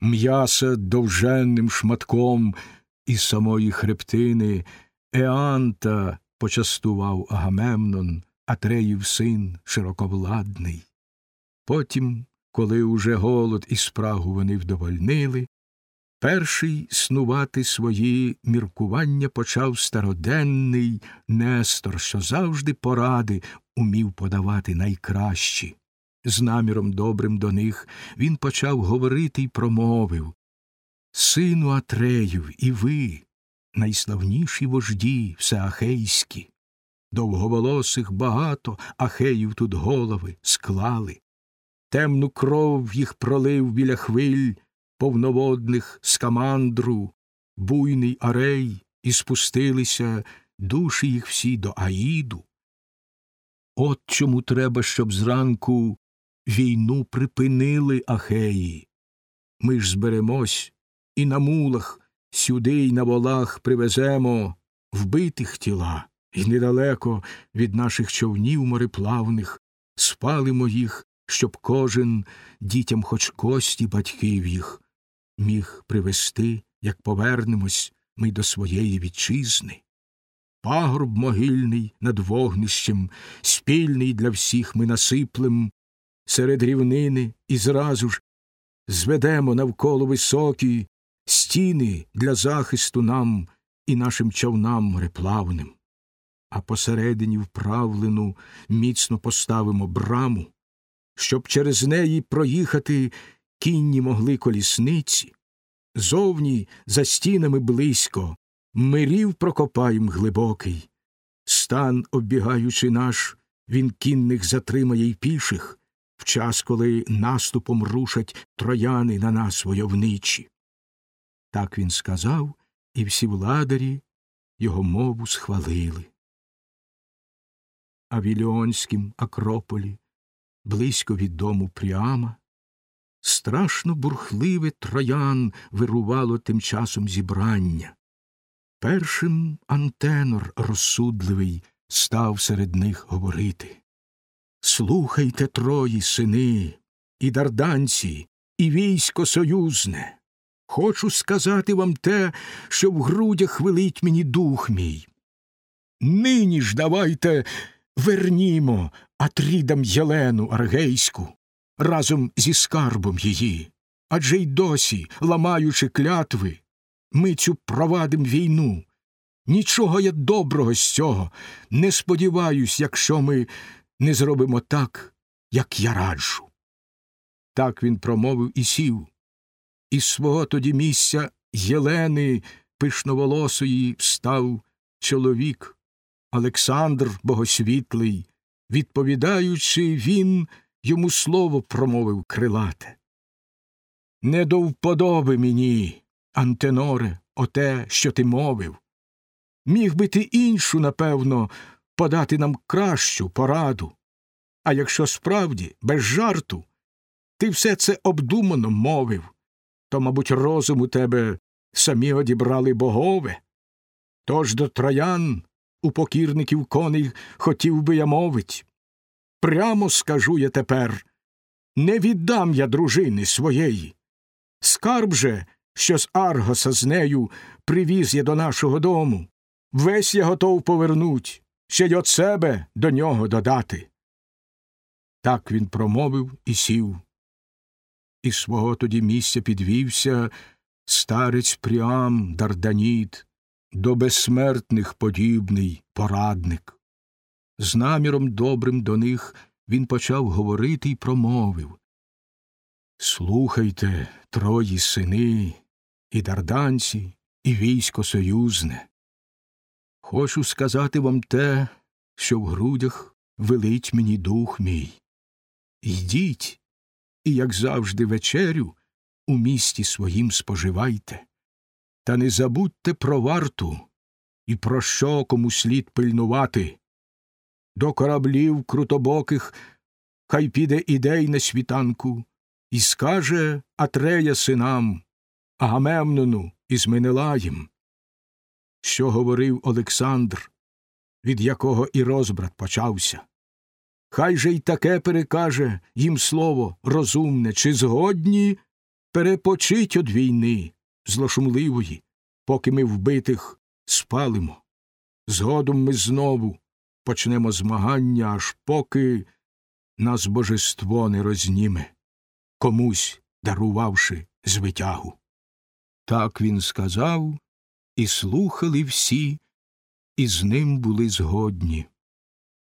м'яса довженним шматком із самої хребтини, Еанта почастував Агамемнон, Атреїв син широковладний. Потім, коли уже голод і спрагу вони вдовольнили, перший снувати свої міркування почав староденний Нестор, що завжди поради умів подавати найкращі. З наміром добрим до них він почав говорити й промовив. Сину Атреїв, і ви, найславніші вожді, всеахейські, довговолосих багато ахеїв тут голови склали, темну кров їх пролив біля хвиль повноводних скамандру, буйний арей, і спустилися душі їх всі до Аїду. От чому треба, щоб зранку війну припинили Ахеї. Ми ж зберемось і на мулах сюди й на волах привеземо вбитих тіла, і недалеко від наших човнів мореплавних спалимо їх, щоб кожен дітям хоч кості батьків їх міг привести, як повернемось ми до своєї вітчизни. Пагорб могильний над вогнищем, спільний для всіх ми насиплем, серед рівнини і зразу ж зведемо навколо високі стіни для захисту нам і нашим човнам мореплавним, а посередині вправлену міцно поставимо браму, щоб через неї проїхати кінні могли колісниці, зовні за стінами близько, мирів прокопаєм глибокий, стан, оббігаючи наш, він кінних затримає й піших, в час, коли наступом рушать трояни на нас войовничі. Так він сказав, і всі владарі його мову схвалили. А в Іліонськім Акрополі, близько від дому Пріама, страшно бурхливе троян вирувало тим часом зібрання. Першим антенор розсудливий став серед них говорити Слухайте, трої сини, і дарданці, і військо союзне. Хочу сказати вам те, що в грудях велить мені дух мій. Нині ж давайте вернімо Атрідам Єлену аргейську разом зі скарбом її, адже й досі, ламаючи клятви, ми цю провадим війну. Нічого я доброго з цього не сподіваюсь, якщо ми не зробимо так, як я раджу. Так він промовив і сів. Із свого тоді місця Єлени пишноволосої встав чоловік Олександр Богосвітлий, відповідаючи, він йому слово промовив крилате. Не до вподоби мені, Антеноре, оте, що ти мовив. Міг би ти іншу, напевно, подати нам кращу пораду. А якщо справді, без жарту, ти все це обдумано мовив, то, мабуть, розум у тебе самі одібрали богове. Тож до троян у покірників коней хотів би я мовить. Прямо скажу я тепер не віддам я дружини своєї. Скарб же, що з Аргоса з нею привіз я до нашого дому. Весь я готов повернуть, ще й от себе до нього додати. Так він промовив і сів. І свого тоді місця підвівся старець Пріам Дарданіт, до безсмертних подібний порадник. З наміром добрим до них він почав говорити і промовив Слухайте, трої сини, і дарданці, і військо союзне. Хочу сказати вам те, що в грудях велить мені дух мій. Йдіть, і, як завжди, вечерю у місті своїм споживайте, та не забудьте про варту і про що кому слід пильнувати. До кораблів крутобоких хай піде ідей на світанку, і скаже Атрея синам, Агамемнону із Менелаєм, що говорив Олександр, від якого і розбрат почався. Хай же й таке перекаже їм слово розумне, чи згодні перепочить од війни злошумливої, поки ми вбитих спалимо. Згодом ми знову почнемо змагання, аж поки нас божество не розніме, комусь дарувавши звитягу. Так він сказав, і слухали всі, і з ним були згодні.